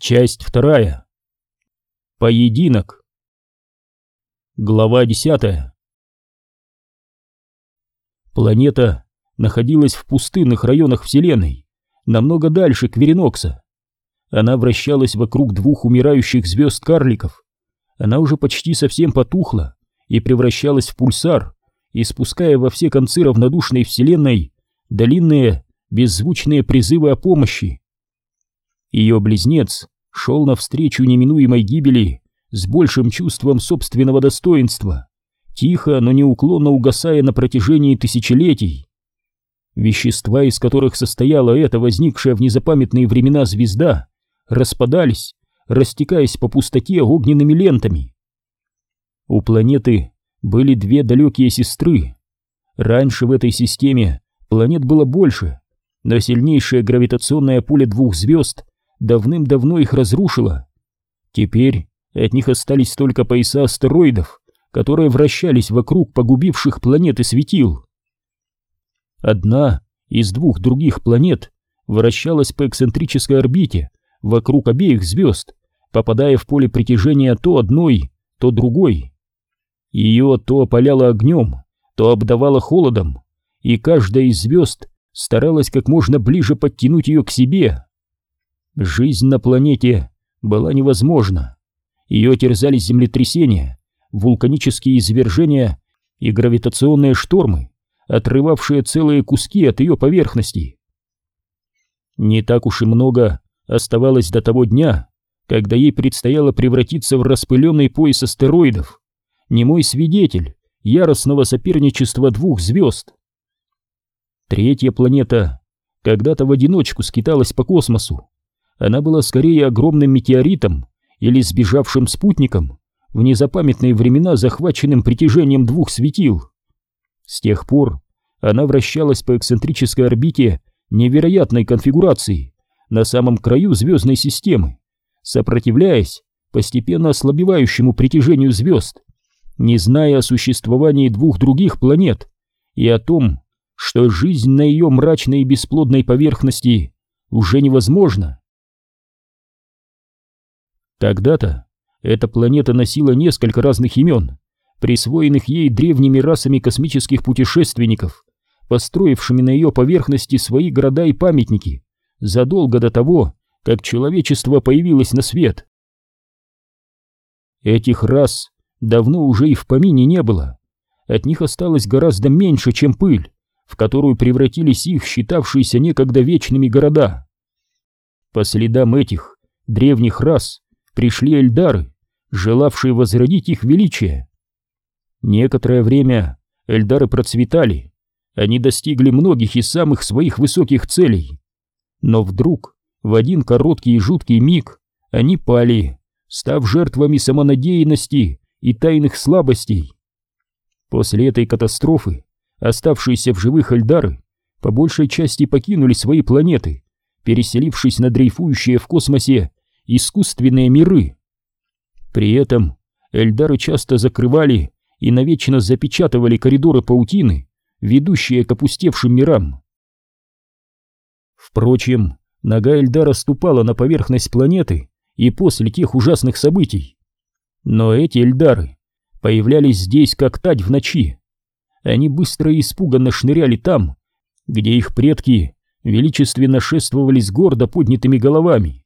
Часть вторая. Поединок. Глава десятая. Планета находилась в пустынных районах Вселенной, намного дальше Кверинокса. Она вращалась вокруг двух умирающих звезд-карликов. Она уже почти совсем потухла и превращалась в пульсар, испуская во все концы равнодушной Вселенной длинные, беззвучные призывы о помощи. Ее близнец шел навстречу неминуемой гибели с большим чувством собственного достоинства, тихо, но неуклонно угасая на протяжении тысячелетий. Вещества, из которых состояла эта возникшая в незапамятные времена звезда, распадались, растекаясь по пустоте огненными лентами. У планеты были две далекие сестры. Раньше в этой системе планет было больше, но сильнейшее гравитационное поле двух звезд давным-давно их разрушило. Теперь от них остались только пояса астероидов, которые вращались вокруг погубивших планеты светил. Одна из двух других планет вращалась по эксцентрической орбите вокруг обеих звезд, попадая в поле притяжения то одной, то другой. Ее то опаляло огнем, то обдавало холодом, и каждая из звезд старалась как можно ближе подтянуть ее к себе. Жизнь на планете была невозможна. Ее терзали землетрясения, вулканические извержения и гравитационные штормы, отрывавшие целые куски от ее поверхности. Не так уж и много оставалось до того дня, когда ей предстояло превратиться в распыленный пояс астероидов, немой свидетель яростного соперничества двух звезд. Третья планета когда-то в одиночку скиталась по космосу, она была скорее огромным метеоритом или сбежавшим спутником, в незапамятные времена захваченным притяжением двух светил. С тех пор она вращалась по эксцентрической орбите невероятной конфигурации на самом краю звездной системы, сопротивляясь постепенно ослабевающему притяжению звезд, не зная о существовании двух других планет и о том, что жизнь на ее мрачной и бесплодной поверхности уже невозможна. Тогда-то эта планета носила несколько разных имен, присвоенных ей древними расами космических путешественников, построившими на ее поверхности свои города и памятники задолго до того, как человечество появилось на свет. Этих рас давно уже и в помине не было, от них осталось гораздо меньше, чем пыль, в которую превратились их считавшиеся некогда вечными города. По следам этих древних рас пришли эльдары, желавшие возродить их величие. Некоторое время эльдары процветали, они достигли многих из самых своих высоких целей. Но вдруг, в один короткий и жуткий миг, они пали, став жертвами самонадеянности и тайных слабостей. После этой катастрофы оставшиеся в живых эльдары по большей части покинули свои планеты, переселившись на дрейфующие в космосе искусственные миры. При этом Эльдары часто закрывали и навечно запечатывали коридоры паутины, ведущие к опустевшим мирам. Впрочем, нога Эльдара ступала на поверхность планеты и после тех ужасных событий. Но эти Эльдары появлялись здесь как тать в ночи. Они быстро и испуганно шныряли там, где их предки величественно шествовали с гордо поднятыми головами.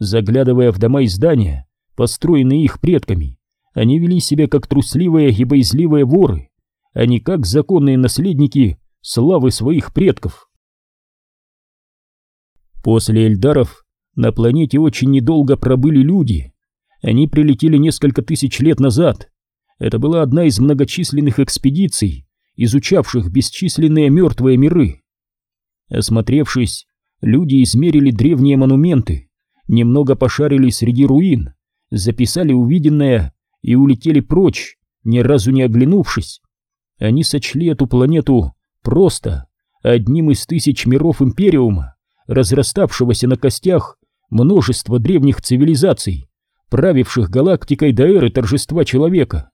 Заглядывая в дома и здания, построенные их предками, они вели себя как трусливые и боязливые воры, а не как законные наследники славы своих предков. После Эльдаров на планете очень недолго пробыли люди. Они прилетели несколько тысяч лет назад. Это была одна из многочисленных экспедиций, изучавших бесчисленные мертвые миры. Осмотревшись, люди измерили древние монументы, немного пошарили среди руин, записали увиденное и улетели прочь, ни разу не оглянувшись. Они сочли эту планету просто одним из тысяч миров Империума, разраставшегося на костях множества древних цивилизаций, правивших галактикой до эры торжества человека.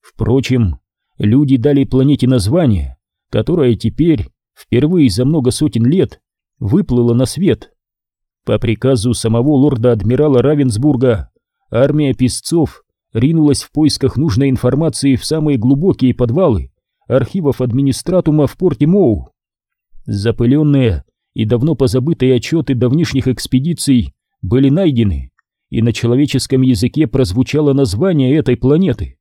Впрочем, люди дали планете название, которое теперь, впервые за много сотен лет, выплыло на свет По приказу самого лорда-адмирала Равенсбурга армия песцов ринулась в поисках нужной информации в самые глубокие подвалы архивов администратума в порте Моу. Запыленные и давно позабытые отчеты давнишних экспедиций были найдены, и на человеческом языке прозвучало название этой планеты,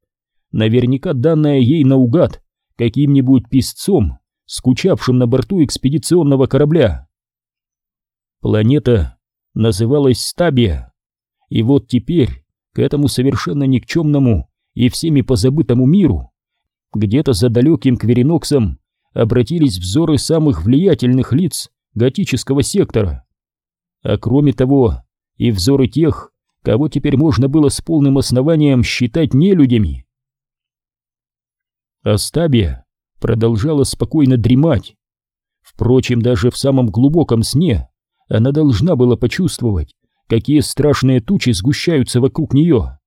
наверняка данное ей наугад каким-нибудь писцом, скучавшим на борту экспедиционного корабля. Планета называлась Стабия, и вот теперь к этому совершенно никчемному и всеми позабытому миру, где-то за далеким Квериноксом, обратились взоры самых влиятельных лиц готического сектора. А кроме того, и взоры тех, кого теперь можно было с полным основанием считать нелюдями. Астабия продолжала спокойно дремать. Впрочем, даже в самом глубоком сне она должна была почувствовать, какие страшные тучи сгущаются вокруг нее.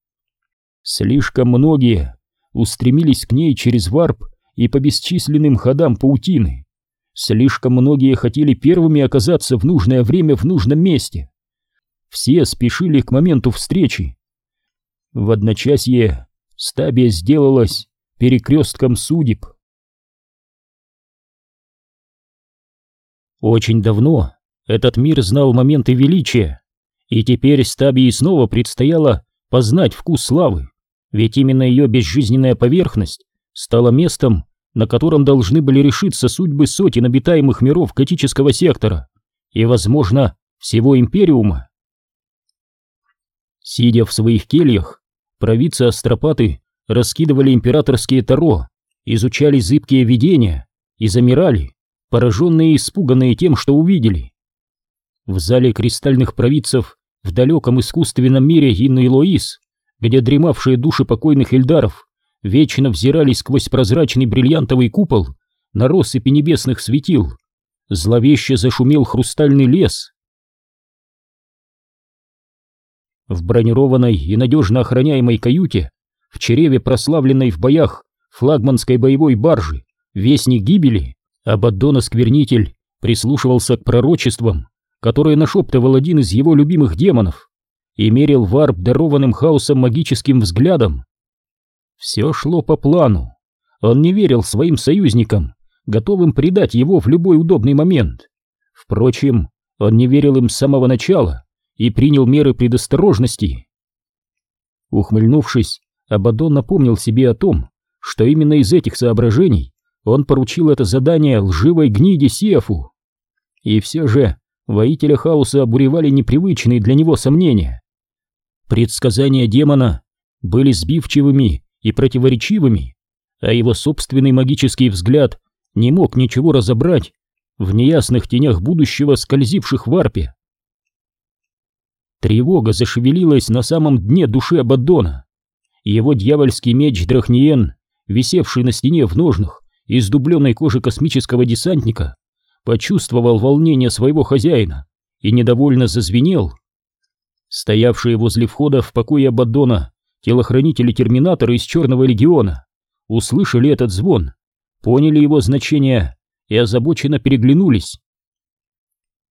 Слишком многие устремились к ней через варп и по бесчисленным ходам паутины. Слишком многие хотели первыми оказаться в нужное время в нужном месте. Все спешили к моменту встречи. В одночасье стабия сделалась перекрестком судеб. Очень давно этот мир знал моменты величия, и теперь стабии снова предстояло познать вкус славы, ведь именно ее безжизненная поверхность стала местом, на котором должны были решиться судьбы сотен обитаемых миров готического сектора и, возможно, всего Империума. Сидя в своих кельях, провидцы астропаты раскидывали императорские таро, изучали зыбкие видения и замирали, пораженные и испуганные тем, что увидели. В зале кристальных провидцев в далеком искусственном мире Инны и Лоис, где дремавшие души покойных эльдаров вечно взирали сквозь прозрачный бриллиантовый купол на россыпи небесных светил. Зловеще зашумел хрустальный лес. В бронированной и надежно охраняемой каюте, в череве прославленной в боях флагманской боевой баржи, вестник гибели, Абаддон-осквернитель прислушивался к пророчествам, которые нашептывал один из его любимых демонов, и мерил варп дарованным хаосом магическим взглядом. Все шло по плану. Он не верил своим союзникам, готовым предать его в любой удобный момент. Впрочем, он не верил им с самого начала и принял меры предосторожности. Ухмыльнувшись, Абадон напомнил себе о том, что именно из этих соображений он поручил это задание лживой гниде Сефу. И все же воителя хаоса обуревали непривычные для него сомнения. Предсказания демона были сбивчивыми и противоречивыми, а его собственный магический взгляд не мог ничего разобрать в неясных тенях будущего, скользивших в арпе. Тревога зашевелилась на самом дне души Абаддона. Его дьявольский меч Драхниен, висевший на стене в ножнах из дубленной кожи космического десантника, почувствовал волнение своего хозяина и недовольно зазвенел. Стоявшие возле входа в покой Абаддона телохранители-терминаторы из Черного Легиона услышали этот звон, поняли его значение и озабоченно переглянулись.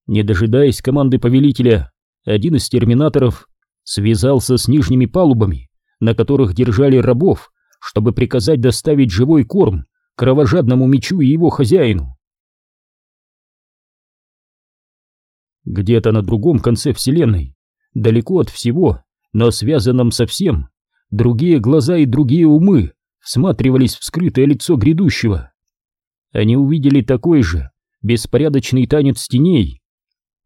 Не дожидаясь команды повелителя, один из терминаторов связался с нижними палубами, на которых держали рабов, чтобы приказать доставить живой корм кровожадному мечу и его хозяину. Где-то на другом конце вселенной, далеко от всего, но связанном со всем, другие глаза и другие умы всматривались в скрытое лицо грядущего. Они увидели такой же беспорядочный танец теней.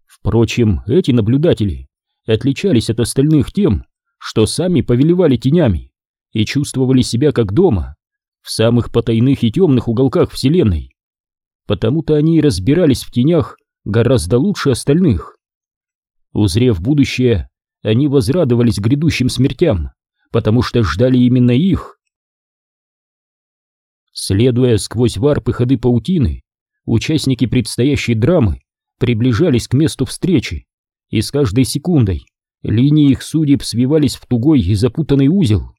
Впрочем, эти наблюдатели отличались от остальных тем, что сами повелевали тенями и чувствовали себя как дома, в самых потайных и темных уголках Вселенной. Потому-то они и разбирались в тенях гораздо лучше остальных. Узрев будущее, они возрадовались грядущим смертям, потому что ждали именно их. Следуя сквозь варпы ходы паутины, участники предстоящей драмы приближались к месту встречи, и с каждой секундой линии их судеб свивались в тугой и запутанный узел.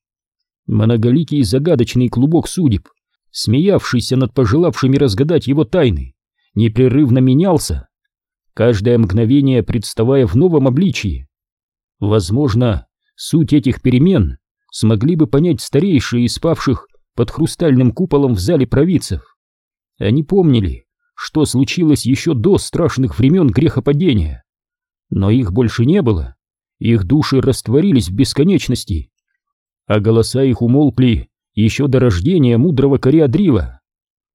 Многоликий загадочный клубок судеб, смеявшийся над пожелавшими разгадать его тайны, непрерывно менялся. Каждое мгновение представая в новом обличии. Возможно, суть этих перемен смогли бы понять старейшие из спавших под хрустальным куполом в зале провидцев. Они помнили, что случилось еще до страшных времен грехопадения. Но их больше не было, их души растворились в бесконечности, а голоса их умолкли еще до рождения мудрого Кориадрила.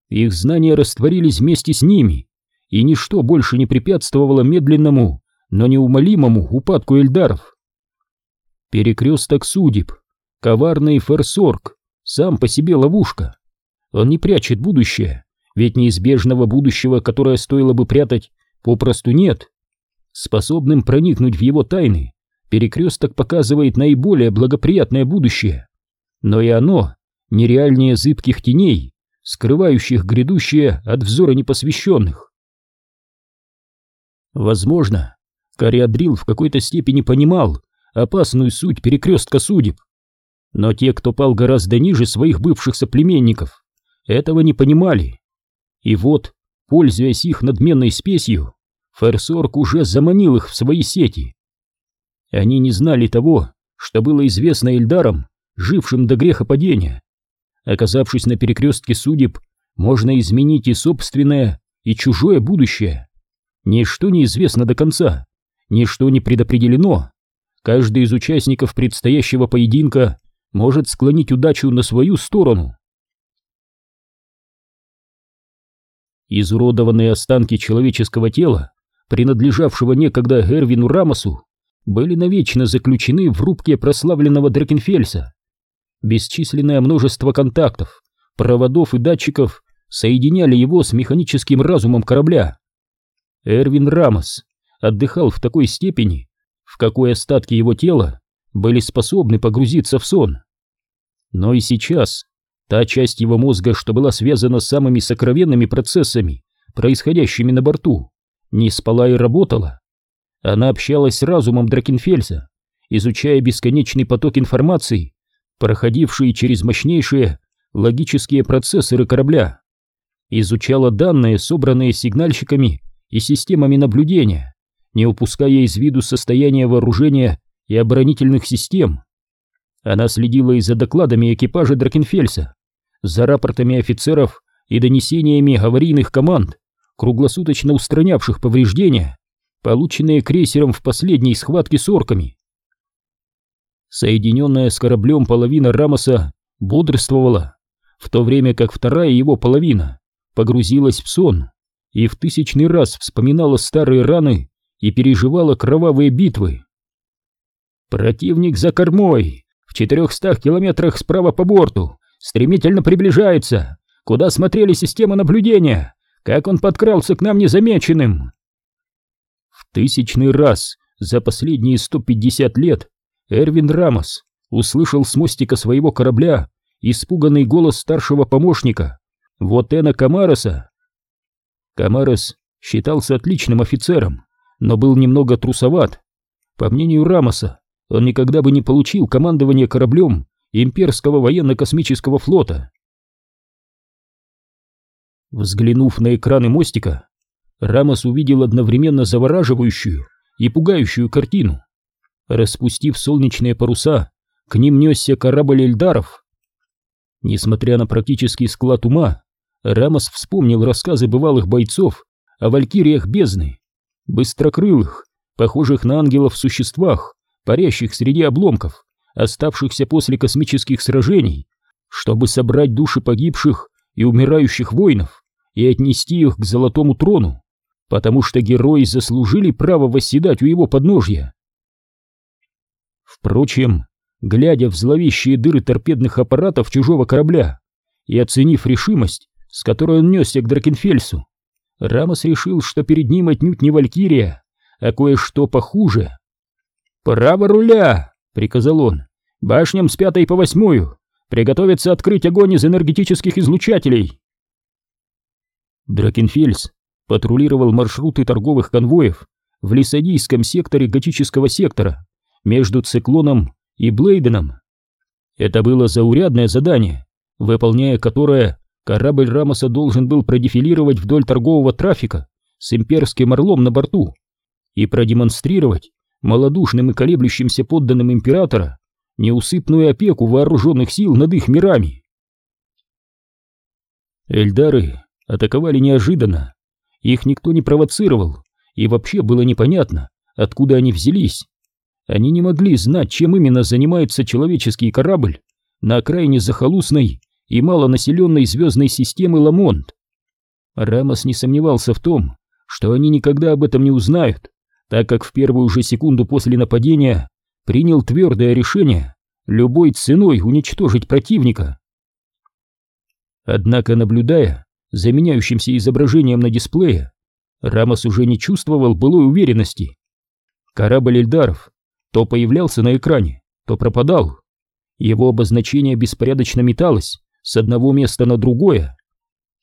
Их знания растворились вместе с ними, и ничто больше не препятствовало медленному, но неумолимому упадку эльдаров. Перекресток судеб, коварный ферсорг, сам по себе ловушка. Он не прячет будущее, ведь неизбежного будущего, которое стоило бы прятать, попросту нет. Способным проникнуть в его тайны, перекресток показывает наиболее благоприятное будущее. Но и оно нереальнее зыбких теней, скрывающих грядущее от взора непосвященных. Возможно, Кариадрил в какой-то степени понимал опасную суть перекрестка судеб, но те, кто пал гораздо ниже своих бывших соплеменников, этого не понимали. И вот, пользуясь их надменной спесью, Ферсорг уже заманил их в свои сети. Они не знали того, что было известно Эльдарам, жившим до греха падения. Оказавшись на перекрестке судеб, можно изменить и собственное, и чужое будущее. Ничто не известно до конца, ничто не предопределено. Каждый из участников предстоящего поединка может склонить удачу на свою сторону. Изуродованные останки человеческого тела, принадлежавшего некогда Эрвину Рамосу, были навечно заключены в рубке прославленного Дракенфельса. Бесчисленное множество контактов, проводов и датчиков соединяли его с механическим разумом корабля. Эрвин Рамос отдыхал в такой степени, в какой остатки его тела были способны погрузиться в сон. Но и сейчас та часть его мозга, что была связана с самыми сокровенными процессами, происходящими на борту, не спала и работала. Она общалась с разумом Дракенфельса, изучая бесконечный поток информации проходившие через мощнейшие логические процессоры корабля, изучала данные, собранные сигнальщиками и системами наблюдения, не упуская из виду состояние вооружения и оборонительных систем. Она следила и за докладами экипажа Дракенфельса, за рапортами офицеров и донесениями аварийных команд, круглосуточно устранявших повреждения, полученные крейсером в последней схватке с орками. Соединенная с кораблем половина Рамоса бодрствовала, в то время как вторая его половина погрузилась в сон и в тысячный раз вспоминала старые раны и переживала кровавые битвы. Противник за кормой, в четырехстах километрах справа по борту, стремительно приближается. Куда смотрели системы наблюдения? Как он подкрался к нам незамеченным? В тысячный раз за последние 150 лет Эрвин Рамос услышал с мостика своего корабля испуганный голос старшего помощника, Вотена Камароса. Камарос считался отличным офицером, но был немного трусоват. По мнению Рамоса, он никогда бы не получил командование кораблем имперского военно-космического флота. Взглянув на экраны мостика, Рамос увидел одновременно завораживающую и пугающую картину. Распустив солнечные паруса, к ним несся корабль Эльдаров. Несмотря на практический склад ума, Рамос вспомнил рассказы бывалых бойцов о валькириях бездны, быстрокрылых, похожих на ангелов существах, парящих среди обломков, оставшихся после космических сражений, чтобы собрать души погибших и умирающих воинов и отнести их к золотому трону, потому что герои заслужили право восседать у его подножья. Впрочем, глядя в зловещие дыры торпедных аппаратов чужого корабля и оценив решимость, с которой он несся к Дракенфельсу, Рамос решил, что перед ним отнюдь не Валькирия, а кое-что похуже. «Право руля!» — приказал он. «Башням с пятой по восьмую! Приготовиться открыть огонь из энергетических излучателей!» Дракенфельс патрулировал маршруты торговых конвоев в Лисадийском секторе готического сектора, между Циклоном и Блейденом. Это было заурядное задание, выполняя которое корабль Рамоса должен был продефилировать вдоль торгового трафика с имперским орлом на борту и продемонстрировать малодушным и колеблющимся подданным императора неусыпную опеку вооруженных сил над их мирами. Эльдары атаковали неожиданно, их никто не провоцировал, и вообще было непонятно, откуда они взялись. Они не могли знать, чем именно занимается человеческий корабль на окраине захолустной и малонаселенной звездной системы Ламонт. Рамос не сомневался в том, что они никогда об этом не узнают, так как в первую же секунду после нападения принял твердое решение любой ценой уничтожить противника. Однако, наблюдая за меняющимся изображением на дисплее, Рамос уже не чувствовал былой уверенности. Корабль Эльдаров то появлялся на экране, то пропадал. Его обозначение беспорядочно металось с одного места на другое.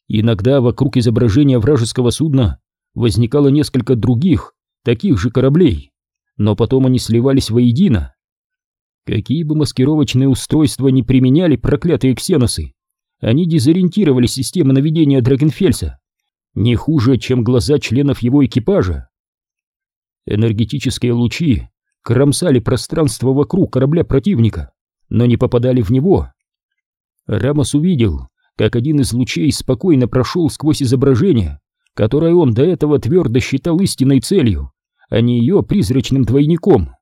Иногда вокруг изображения вражеского судна возникало несколько других, таких же кораблей, но потом они сливались воедино. Какие бы маскировочные устройства ни применяли проклятые ксеносы, они дезориентировали системы наведения Драгенфельса не хуже, чем глаза членов его экипажа. Энергетические лучи кромсали пространство вокруг корабля противника, но не попадали в него. Рамос увидел, как один из лучей спокойно прошел сквозь изображение, которое он до этого твердо считал истинной целью, а не ее призрачным двойником.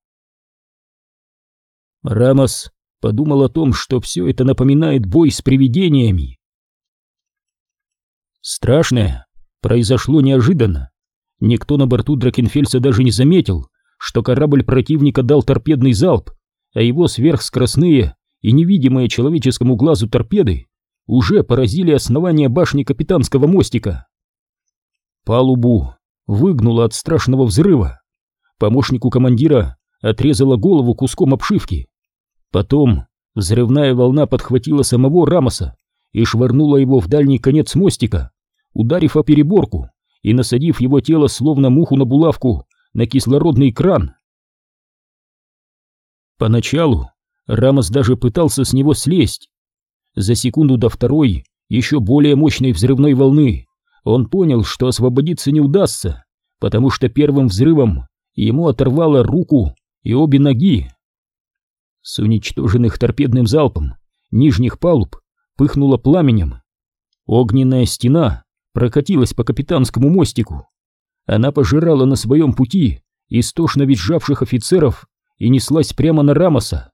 Рамос подумал о том, что все это напоминает бой с привидениями. Страшное произошло неожиданно. Никто на борту Дракенфельса даже не заметил, что корабль противника дал торпедный залп, а его сверхскоростные и невидимые человеческому глазу торпеды уже поразили основание башни капитанского мостика. Палубу выгнуло от страшного взрыва. Помощнику командира отрезала голову куском обшивки. Потом взрывная волна подхватила самого Рамоса и швырнула его в дальний конец мостика, ударив о переборку и насадив его тело словно муху на булавку на кислородный кран. Поначалу Рамос даже пытался с него слезть. За секунду до второй, еще более мощной взрывной волны, он понял, что освободиться не удастся, потому что первым взрывом ему оторвало руку и обе ноги. С уничтоженных торпедным залпом нижних палуб пыхнуло пламенем. Огненная стена прокатилась по капитанскому мостику. Она пожирала на своем пути истошно визжавших офицеров и неслась прямо на Рамоса.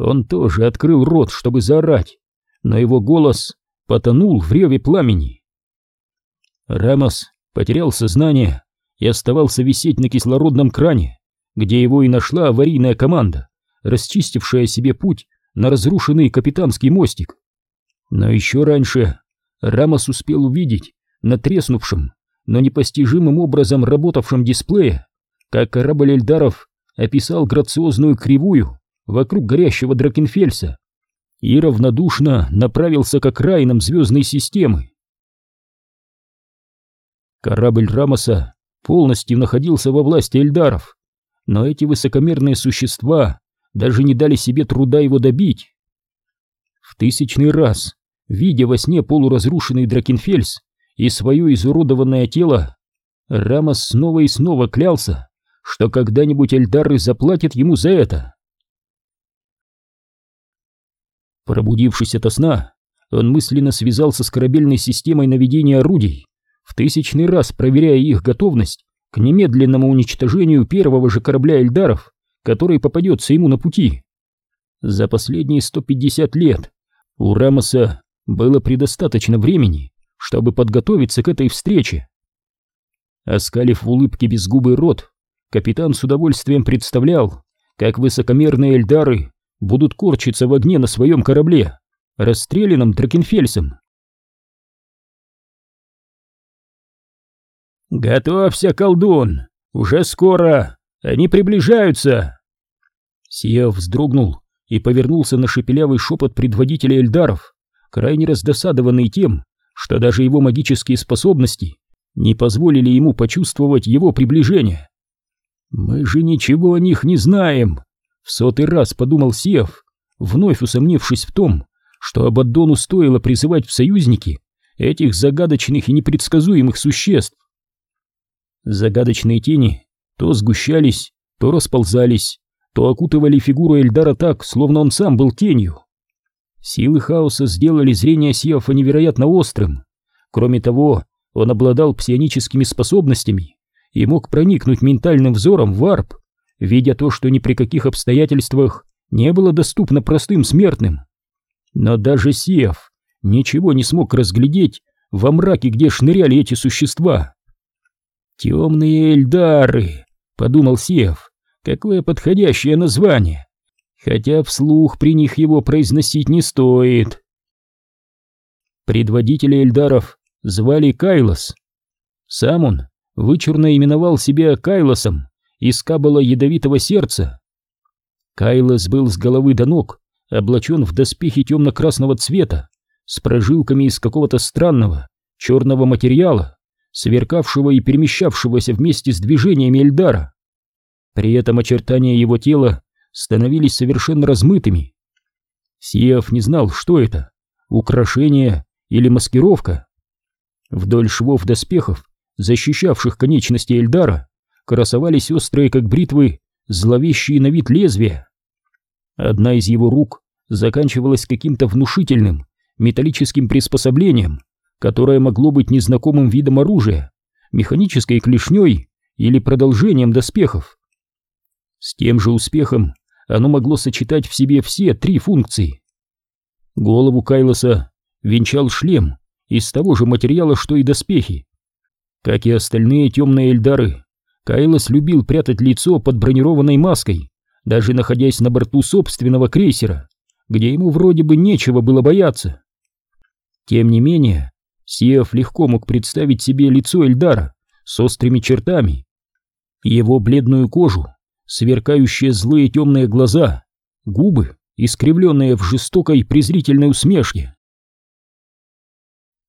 Он тоже открыл рот, чтобы заорать, но его голос потонул в реве пламени. Рамос потерял сознание и оставался висеть на кислородном кране, где его и нашла аварийная команда, расчистившая себе путь на разрушенный капитанский мостик. Но еще раньше Рамос успел увидеть на треснувшем, но непостижимым образом работавшем дисплее, как корабль Эльдаров описал грациозную кривую вокруг горящего Дракенфельса и равнодушно направился к окраинам звездной системы. Корабль Рамоса полностью находился во власти Эльдаров, но эти высокомерные существа даже не дали себе труда его добить. В тысячный раз, видя во сне полуразрушенный Дракенфельс и свое изуродованное тело, Рамос снова и снова клялся, что когда-нибудь Эльдары заплатят ему за это. Пробудившись ото сна, он мысленно связался с корабельной системой наведения орудий, в тысячный раз проверяя их готовность к немедленному уничтожению первого же корабля Эльдаров, который попадется ему на пути. За последние 150 лет у Рамоса было предостаточно времени, чтобы подготовиться к этой встрече. Оскалив в улыбке безгубый рот, капитан с удовольствием представлял, как высокомерные эльдары будут корчиться в огне на своем корабле, расстрелянном Дракенфельсом. «Готовься, колдун! Уже скоро! Они приближаются!» Сия вздрогнул и повернулся на шепелявый шепот предводителя Эльдаров, крайне раздосадованный тем, что даже его магические способности не позволили ему почувствовать его приближение. «Мы же ничего о них не знаем!» В сотый раз подумал Сев, вновь усомнившись в том, что Абаддону стоило призывать в союзники этих загадочных и непредсказуемых существ. Загадочные тени то сгущались, то расползались, то окутывали фигуру Эльдара так, словно он сам был тенью. Силы хаоса сделали зрение Сиафа невероятно острым. Кроме того, он обладал псионическими способностями и мог проникнуть ментальным взором в арп, видя то, что ни при каких обстоятельствах не было доступно простым смертным. Но даже Сиаф ничего не смог разглядеть во мраке, где шныряли эти существа. «Темные Эльдары», — подумал Сиаф, — «какое подходящее название» хотя вслух при них его произносить не стоит. Предводителя Эльдаров звали Кайлос. Сам он вычурно именовал себя Кайлосом из кабала ядовитого сердца. Кайлос был с головы до ног облачен в доспехи темно-красного цвета с прожилками из какого-то странного черного материала, сверкавшего и перемещавшегося вместе с движениями Эльдара. При этом очертания его тела становились совершенно размытыми. Сиев не знал, что это — украшение или маскировка. Вдоль швов доспехов, защищавших конечности Эльдара, красовались острые, как бритвы, зловещие на вид лезвия. Одна из его рук заканчивалась каким-то внушительным металлическим приспособлением, которое могло быть незнакомым видом оружия, механической клешней или продолжением доспехов. С тем же успехом оно могло сочетать в себе все три функции. Голову Кайлоса венчал шлем из того же материала, что и доспехи. Как и остальные темные эльдары, Кайлос любил прятать лицо под бронированной маской, даже находясь на борту собственного крейсера, где ему вроде бы нечего было бояться. Тем не менее, Сиев легко мог представить себе лицо Эльдара с острыми чертами, его бледную кожу сверкающие злые темные глаза, губы, искривленные в жестокой презрительной усмешке.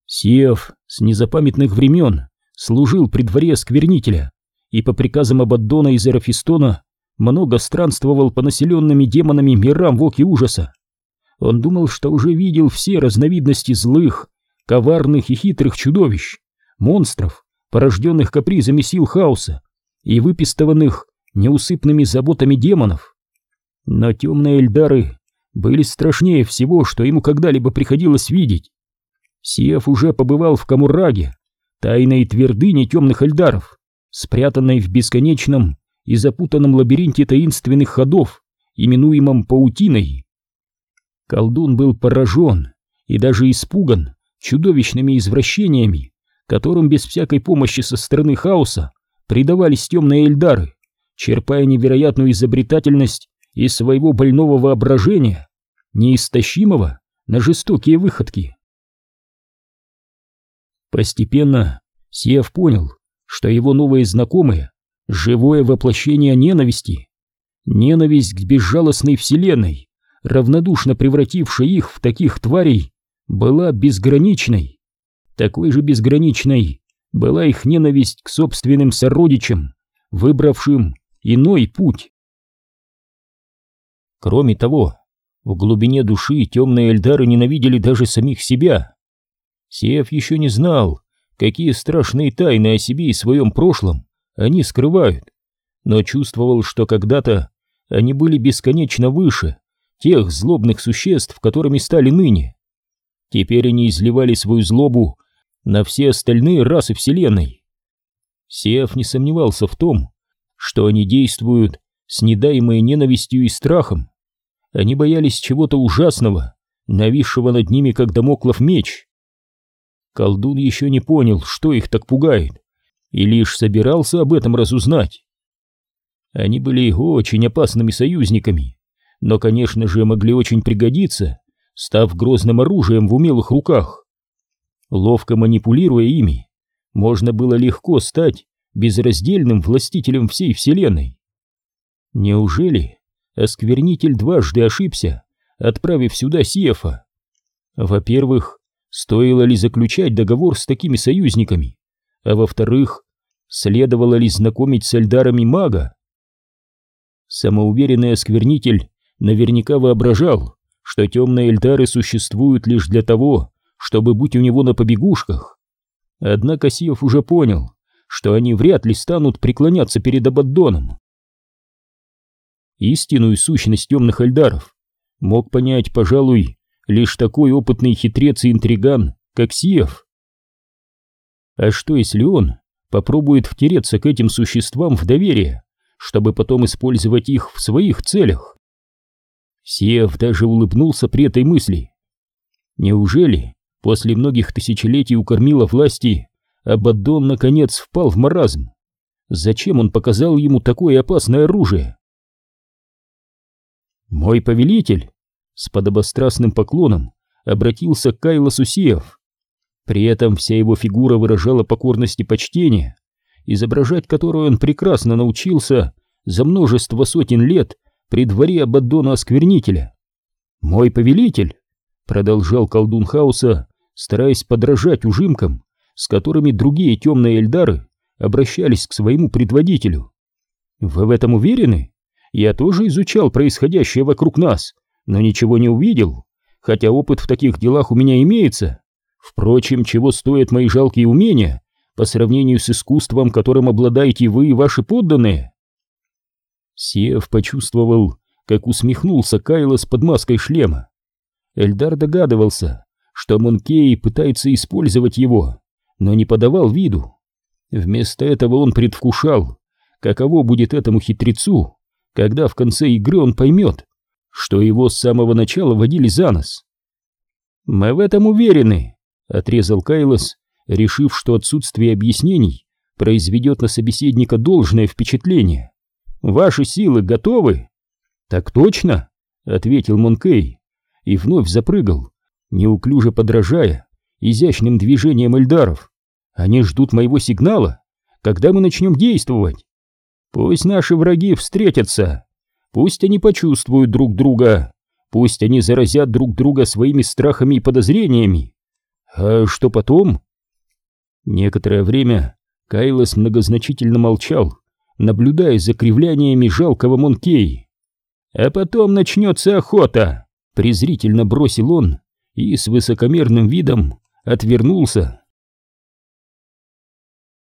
Сев с незапамятных времен служил при дворе сквернителя и по приказам Абаддона и Зерафистона много странствовал по населенными демонами мирам воки ужаса. Он думал, что уже видел все разновидности злых, коварных и хитрых чудовищ, монстров, порожденных капризами сил хаоса и выпистованных неусыпными заботами демонов. Но темные эльдары были страшнее всего, что ему когда-либо приходилось видеть. Сиев уже побывал в Камурраге, тайной твердыне темных эльдаров, спрятанной в бесконечном и запутанном лабиринте таинственных ходов, именуемом паутиной. Колдун был поражен и даже испуган чудовищными извращениями, которым без всякой помощи со стороны хаоса предавались темные эльдары черпая невероятную изобретательность из своего больного воображения, неистощимого на жестокие выходки. Постепенно Сиев понял, что его новые знакомые — живое воплощение ненависти. Ненависть к безжалостной вселенной, равнодушно превратившей их в таких тварей, была безграничной. Такой же безграничной была их ненависть к собственным сородичам, выбравшим иной путь. Кроме того, в глубине души темные эльдары ненавидели даже самих себя. Сев еще не знал, какие страшные тайны о себе и своем прошлом они скрывают, но чувствовал, что когда-то они были бесконечно выше тех злобных существ, которыми стали ныне. Теперь они изливали свою злобу на все остальные расы Вселенной. Сев не сомневался в том, что они действуют с недаемой ненавистью и страхом. Они боялись чего-то ужасного, нависшего над ними, как домоклов меч. Колдун еще не понял, что их так пугает, и лишь собирался об этом разузнать. Они были очень опасными союзниками, но, конечно же, могли очень пригодиться, став грозным оружием в умелых руках. Ловко манипулируя ими, можно было легко стать безраздельным властителем всей вселенной. Неужели осквернитель дважды ошибся, отправив сюда Сиефа? Во-первых, стоило ли заключать договор с такими союзниками, а во-вторых, следовало ли знакомить с эльдарами мага? Самоуверенный осквернитель наверняка воображал, что темные эльдары существуют лишь для того, чтобы быть у него на побегушках. Однако Сиев уже понял, что они вряд ли станут преклоняться перед Абаддоном. Истинную сущность темных эльдаров мог понять, пожалуй, лишь такой опытный хитрец и интриган, как Сиев. А что если он попробует втереться к этим существам в доверие, чтобы потом использовать их в своих целях? Сиев даже улыбнулся при этой мысли. Неужели после многих тысячелетий укормила власти Абаддон наконец впал в маразм? Зачем он показал ему такое опасное оружие? «Мой повелитель!» С подобострастным поклоном обратился к Кайлосу Сиев. При этом вся его фигура выражала покорность и почтение, изображать которую он прекрасно научился за множество сотен лет при дворе Абаддона-осквернителя. «Мой повелитель!» — продолжал колдун хаоса, стараясь подражать ужимкам, с которыми другие темные эльдары обращались к своему предводителю. «Вы в этом уверены? Я тоже изучал происходящее вокруг нас, но ничего не увидел, хотя опыт в таких делах у меня имеется. Впрочем, чего стоят мои жалкие умения по сравнению с искусством, которым обладаете вы и ваши подданные?» Сев почувствовал, как усмехнулся Кайлос под маской шлема. Эльдар догадывался, что Монкей пытается использовать его, но не подавал виду. Вместо этого он предвкушал, каково будет этому хитрецу, когда в конце игры он поймет, что его с самого начала водили за нос. «Мы в этом уверены», — отрезал Кайлос, решив, что отсутствие объяснений произведет на собеседника должное впечатление. Ваши силы готовы? Так точно, ответил Монкей и вновь запрыгал, неуклюже подражая изящным движениям эльдаров. Они ждут моего сигнала, когда мы начнем действовать. Пусть наши враги встретятся, пусть они почувствуют друг друга, пусть они заразят друг друга своими страхами и подозрениями. А что потом? Некоторое время Кайлос многозначительно молчал, наблюдая за кривляниями жалкого Монкей. «А потом начнется охота!» — презрительно бросил он и с высокомерным видом отвернулся.